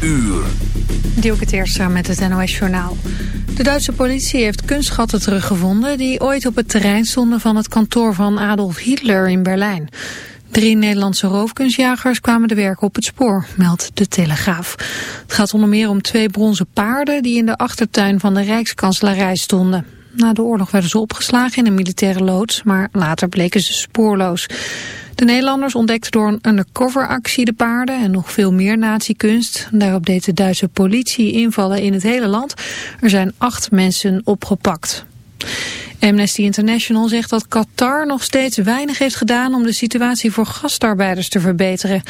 uur. Dielke Teerstra met het NOS-journaal. De Duitse politie heeft kunstschatten teruggevonden... die ooit op het terrein stonden van het kantoor van Adolf Hitler in Berlijn. Drie Nederlandse roofkunstjagers kwamen de werken op het spoor, meldt de Telegraaf. Het gaat onder meer om twee bronzen paarden... die in de achtertuin van de Rijkskanselarij stonden. Na de oorlog werden ze opgeslagen in een militaire loods... maar later bleken ze spoorloos. De Nederlanders ontdekten door een undercover-actie de paarden en nog veel meer natiekunst. Daarop deed de Duitse politie invallen in het hele land. Er zijn acht mensen opgepakt. Amnesty International zegt dat Qatar nog steeds weinig heeft gedaan om de situatie voor gastarbeiders te verbeteren.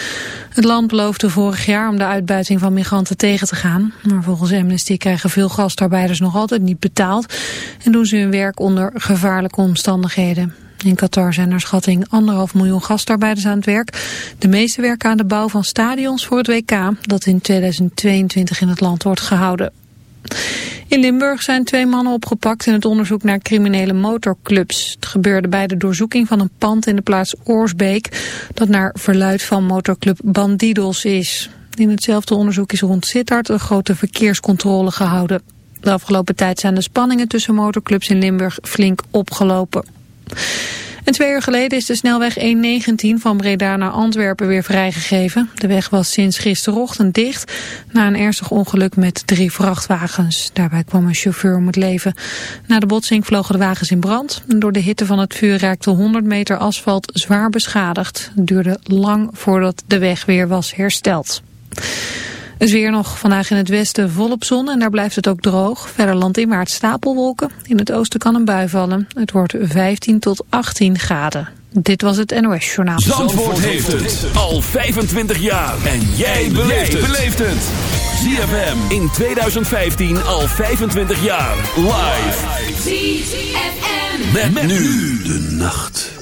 Het land beloofde vorig jaar om de uitbuiting van migranten tegen te gaan. Maar volgens Amnesty krijgen veel gastarbeiders nog altijd niet betaald en doen ze hun werk onder gevaarlijke omstandigheden. In Qatar zijn naar schatting anderhalf miljoen gastarbeiders aan het werk. De meeste werken aan de bouw van stadions voor het WK, dat in 2022 in het land wordt gehouden. In Limburg zijn twee mannen opgepakt in het onderzoek naar criminele motorclubs. Het gebeurde bij de doorzoeking van een pand in de plaats Oorsbeek... dat naar verluid van motorclub Bandidos is. In hetzelfde onderzoek is rond Sittard een grote verkeerscontrole gehouden. De afgelopen tijd zijn de spanningen tussen motorclubs in Limburg flink opgelopen. En twee uur geleden is de snelweg E19 van Breda naar Antwerpen weer vrijgegeven. De weg was sinds gisterochtend dicht na een ernstig ongeluk met drie vrachtwagens. Daarbij kwam een chauffeur om het leven. Na de botsing vlogen de wagens in brand. Door de hitte van het vuur raakte 100 meter asfalt zwaar beschadigd. Het duurde lang voordat de weg weer was hersteld. Het weer nog vandaag in het westen volop zon en daar blijft het ook droog. Verder landinwaarts stapelwolken. In het oosten kan een bui vallen. Het wordt 15 tot 18 graden. Dit was het NOS Journaal. Zandvoort, heeft het al 25 jaar. En jij beleeft het. ZFM in 2015 al 25 jaar. Live. ZFM. met nu de nacht.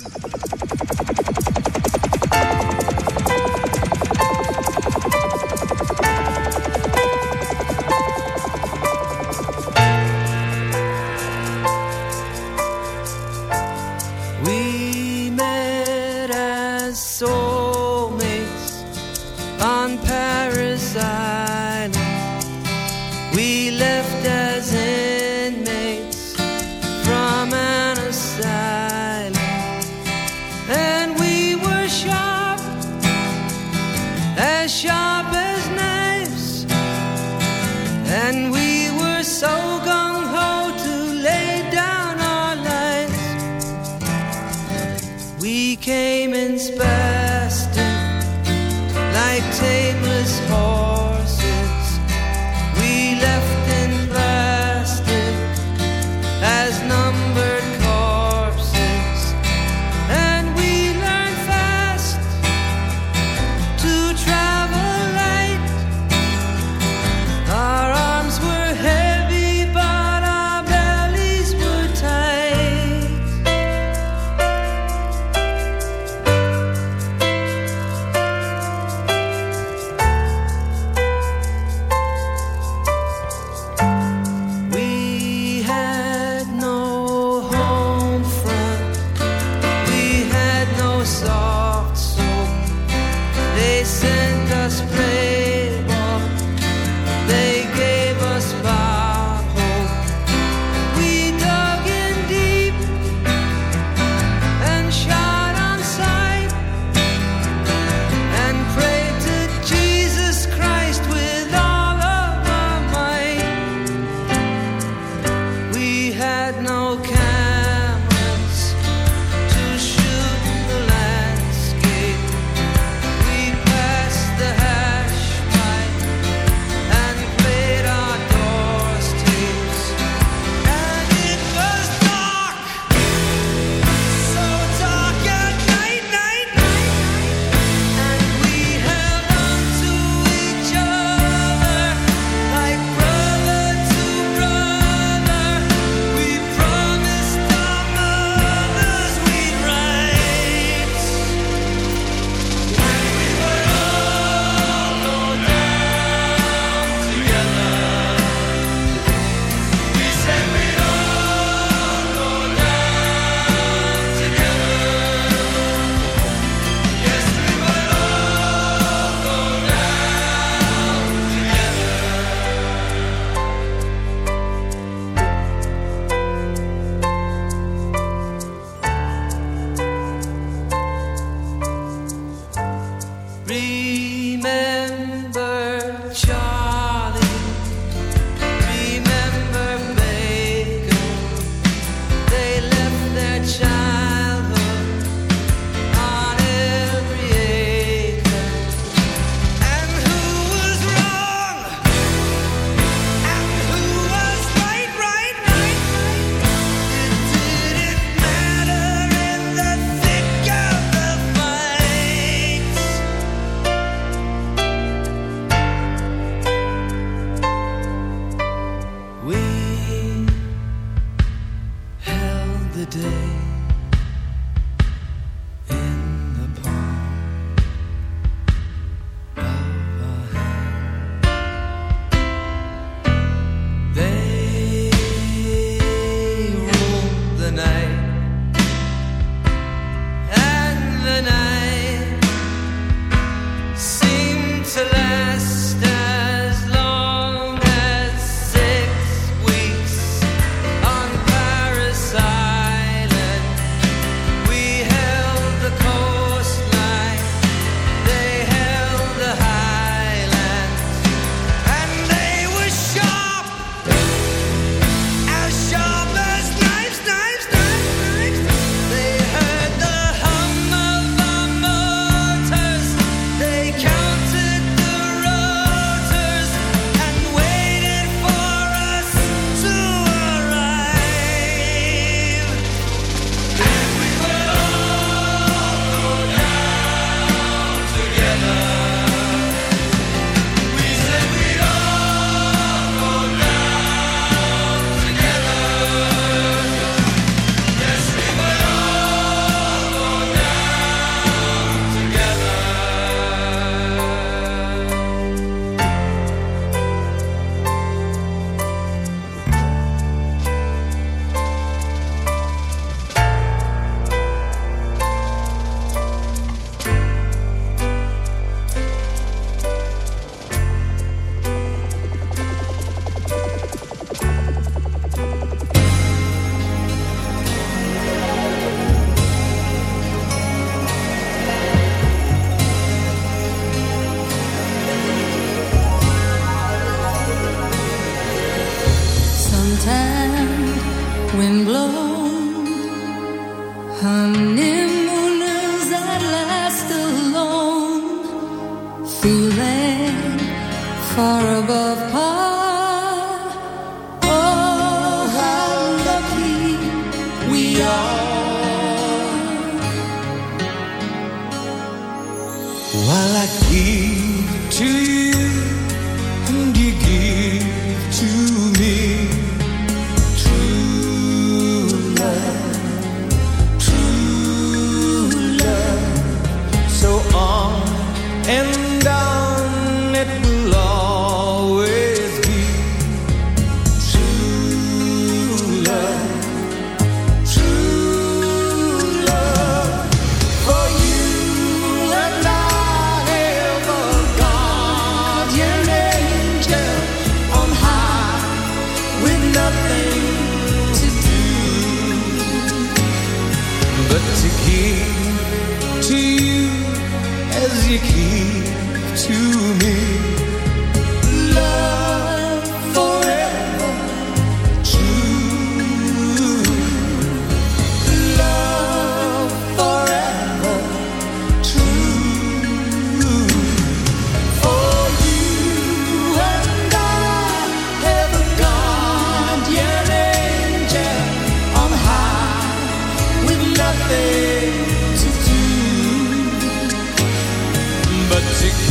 Forever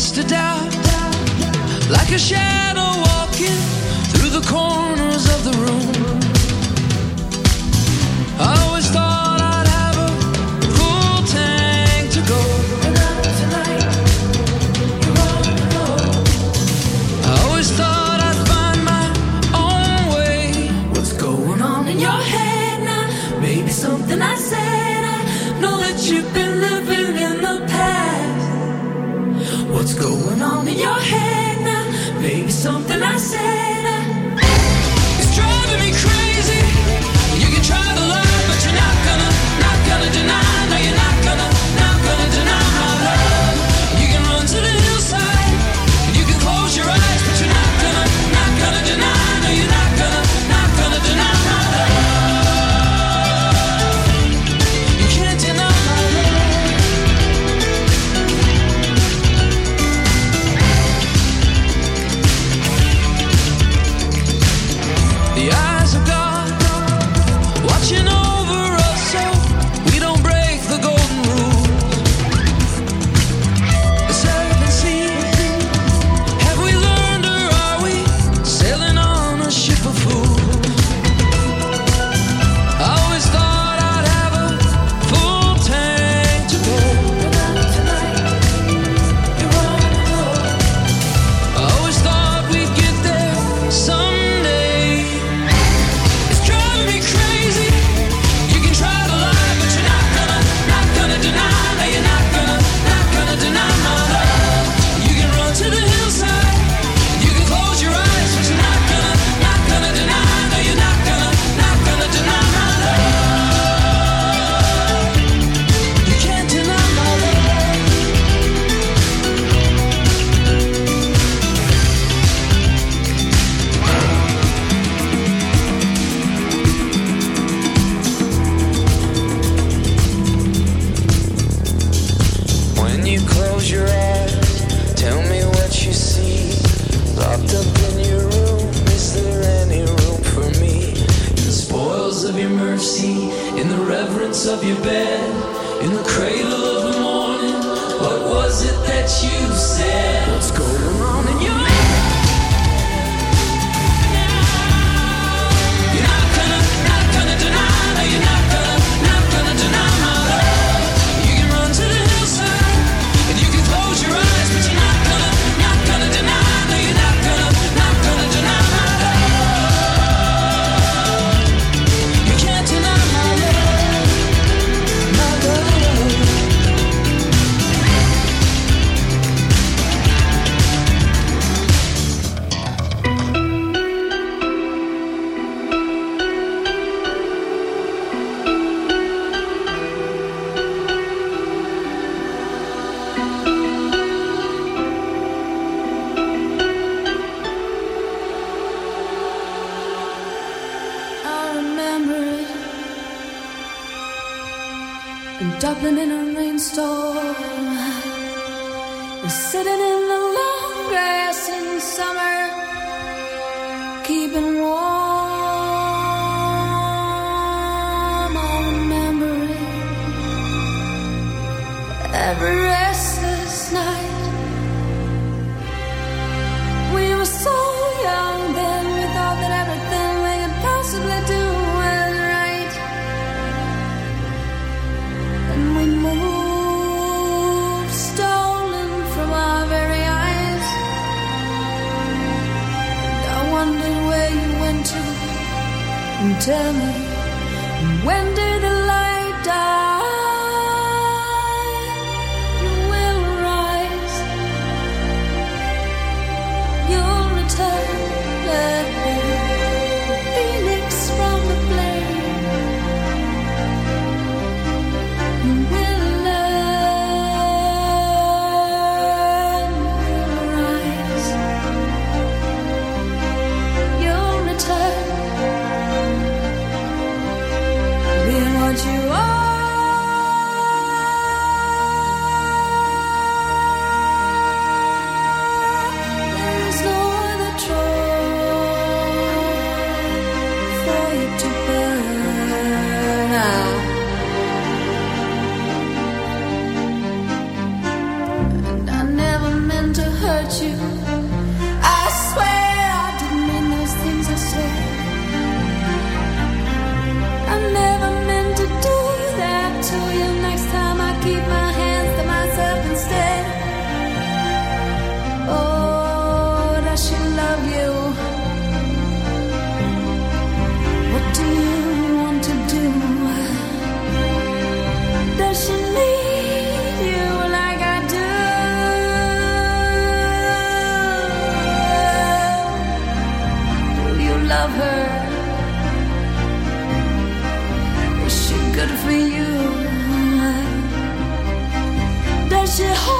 cast a doubt. Like a shadow walking through the corn something I said. good for you. Does she?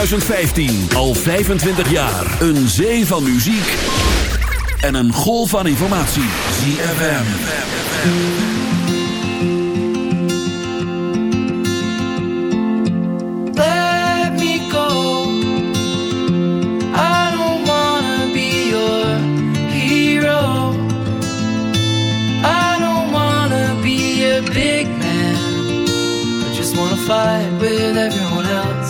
2015 al 25 jaar. Een zee van muziek en een golf van informatie. ZFM. Let me go. I don't wanna be your hero. I don't wanna be a big man. I just wanna fight with everyone else.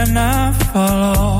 and I follow